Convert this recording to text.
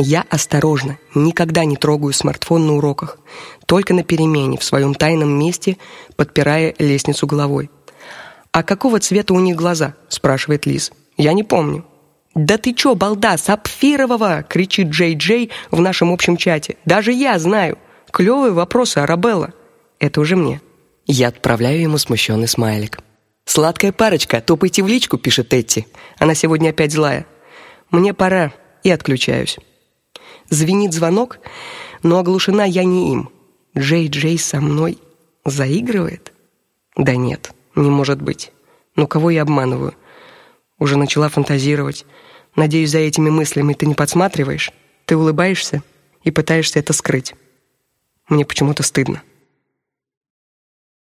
Я осторожно, никогда не трогаю смартфон на уроках, только на перемене в своем тайном месте, подпирая лестницу головой. А какого цвета у них глаза? спрашивает Лиз. Я не помню. Да ты чё, балда, сапфирового, кричит Джей Джей в нашем общем чате. Даже я знаю. Клевые вопросы, Арабелла. Это уже мне. Я отправляю ему смущенный смайлик. Сладкая парочка, топайте в личку, пишет Этти. Она сегодня опять злая. Мне пора, и отключаюсь. Звенит звонок, но оглушена я не им. Джей-Джей со мной заигрывает? Да нет, не может быть. Ну кого я обманываю? Уже начала фантазировать. Надеюсь, за этими мыслями ты не подсматриваешь. Ты улыбаешься и пытаешься это скрыть. Мне почему-то стыдно.